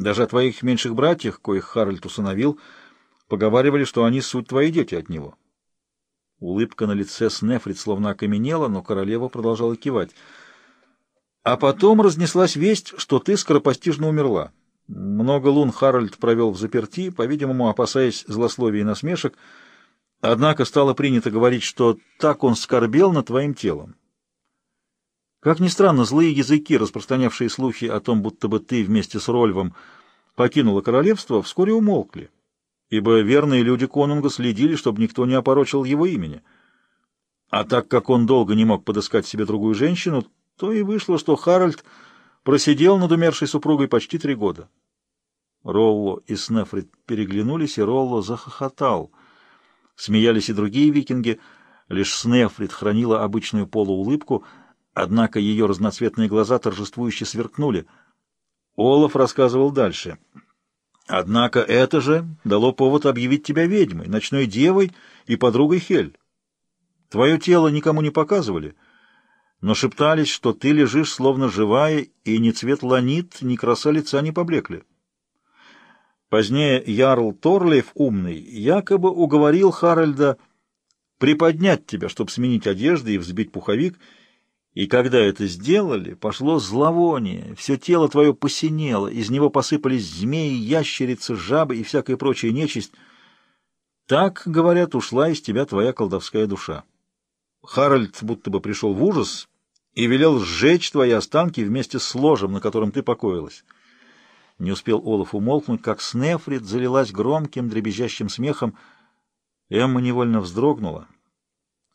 Даже о твоих меньших братьях, коих Харальд усыновил, поговаривали, что они суть твои дети от него. Улыбка на лице Снефрит словно окаменела, но королева продолжала кивать. А потом разнеслась весть, что ты скоропостижно умерла. Много лун Харальд провел в заперти, по-видимому, опасаясь злословий и насмешек, однако стало принято говорить, что так он скорбел над твоим телом. Как ни странно, злые языки, распространявшие слухи о том, будто бы ты вместе с Рольвом покинула королевство, вскоре умолкли, ибо верные люди конунга следили, чтобы никто не опорочил его имени. А так как он долго не мог подыскать себе другую женщину, то и вышло, что Харальд просидел над умершей супругой почти три года. Ролло и Снефрит переглянулись, и Ролло захохотал. Смеялись и другие викинги, лишь Снефрит хранила обычную полуулыбку, однако ее разноцветные глаза торжествующе сверкнули. Олаф рассказывал дальше. «Однако это же дало повод объявить тебя ведьмой, ночной девой и подругой Хель. Твое тело никому не показывали» но шептались, что ты лежишь словно живая, и ни цвет ланит, ни краса лица не поблекли. Позднее Ярл Торлейф, умный, якобы уговорил Харальда приподнять тебя, чтобы сменить одежды и взбить пуховик, и когда это сделали, пошло зловоние, все тело твое посинело, из него посыпались змеи, ящерицы, жабы и всякая прочая нечисть. Так, говорят, ушла из тебя твоя колдовская душа. Харальд будто бы пришел в ужас и велел сжечь твои останки вместе с ложем, на котором ты покоилась. Не успел Олаф умолкнуть, как Снефрит залилась громким дребезжащим смехом. Эмма невольно вздрогнула.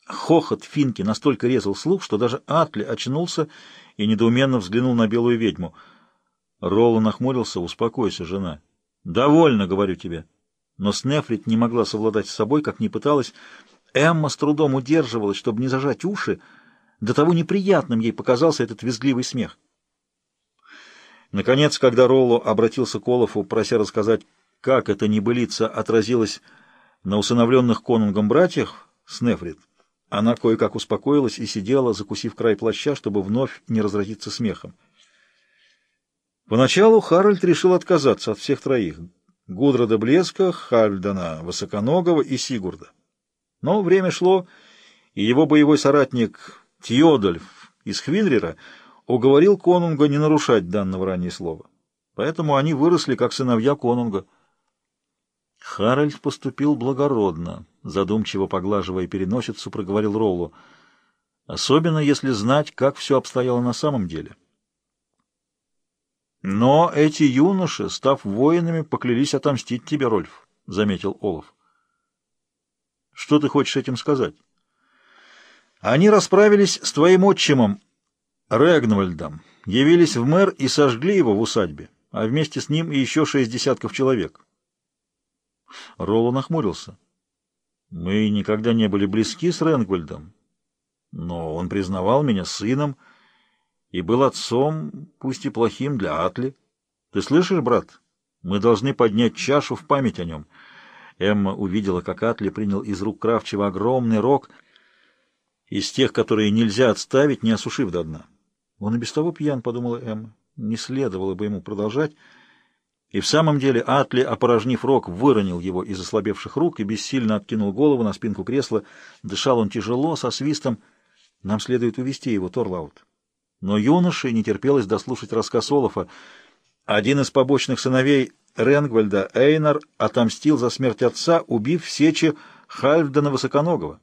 Хохот Финки настолько резал слух, что даже Атли очнулся и недоуменно взглянул на белую ведьму. Ролла нахмурился. «Успокойся, жена». «Довольно, говорю тебе». Но Снефрит не могла совладать с собой, как ни пыталась. Эмма с трудом удерживалась, чтобы не зажать уши, до того неприятным ей показался этот визгливый смех. Наконец, когда Ролло обратился к Олафу, прося рассказать, как эта небылица отразилась на усыновленных конунгом братьях, Снефрит, она кое-как успокоилась и сидела, закусив край плаща, чтобы вновь не разразиться смехом. Поначалу Харальд решил отказаться от всех троих — Гудрода Блеска, Хальдана Высоконогого и Сигурда. Но время шло, и его боевой соратник Тьодольф из Хвинрера уговорил конунга не нарушать данного ранее слова. Поэтому они выросли как сыновья конунга. Харальд поступил благородно, задумчиво поглаживая переносицу, проговорил Роллу. Особенно, если знать, как все обстояло на самом деле. Но эти юноши, став воинами, поклялись отомстить тебе, Рольф, — заметил Олаф. Что ты хочешь этим сказать? Они расправились с твоим отчимом Регнвальдом, явились в мэр и сожгли его в усадьбе, а вместе с ним и еще шесть десятков человек. Ролло нахмурился. Мы никогда не были близки с Ренгвальдом, но он признавал меня сыном и был отцом, пусть и плохим для Атли. Ты слышишь, брат? Мы должны поднять чашу в память о нем. Эмма увидела, как Атли принял из рук Кравчева огромный рог — из тех, которые нельзя отставить, не осушив до дна. Он и без того пьян, — подумала Эмма. Не следовало бы ему продолжать. И в самом деле Атли, опорожнив рог, выронил его из ослабевших рук и бессильно откинул голову на спинку кресла. Дышал он тяжело, со свистом. Нам следует увести его, Торлаут. Но юноше не терпелось дослушать рассказ Олафа. Один из побочных сыновей Ренгвальда, Эйнар, отомстил за смерть отца, убив в сече Хальфдена Высоконогого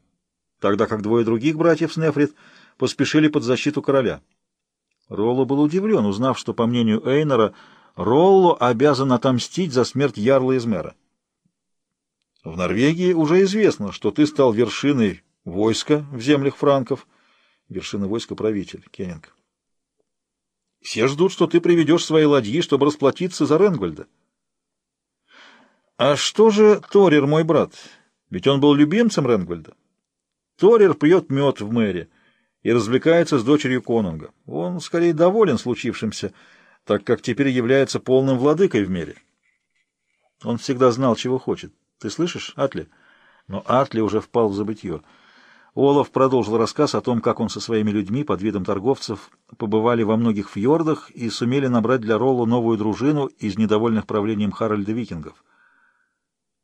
тогда как двое других братьев Снефрит поспешили под защиту короля. Ролло был удивлен, узнав, что, по мнению Эйнора, Ролло обязан отомстить за смерть ярла из мэра. В Норвегии уже известно, что ты стал вершиной войска в землях франков. Вершина войска правитель, Кеннинг. Все ждут, что ты приведешь свои ладьи, чтобы расплатиться за Ренгвальда. А что же Торир, мой брат? Ведь он был любимцем Ренгвальда. Торер пьет мед в мэре и развлекается с дочерью конунга. Он скорее доволен случившимся, так как теперь является полным владыкой в мире. Он всегда знал, чего хочет. Ты слышишь, Атли? Но Атли уже впал в забытье. Олаф продолжил рассказ о том, как он со своими людьми под видом торговцев побывали во многих фьордах и сумели набрать для Ролла новую дружину из недовольных правлением Харальда викингов.